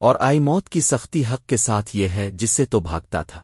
اور آئی موت کی سختی حق کے ساتھ یہ ہے جس سے تو بھاگتا تھا۔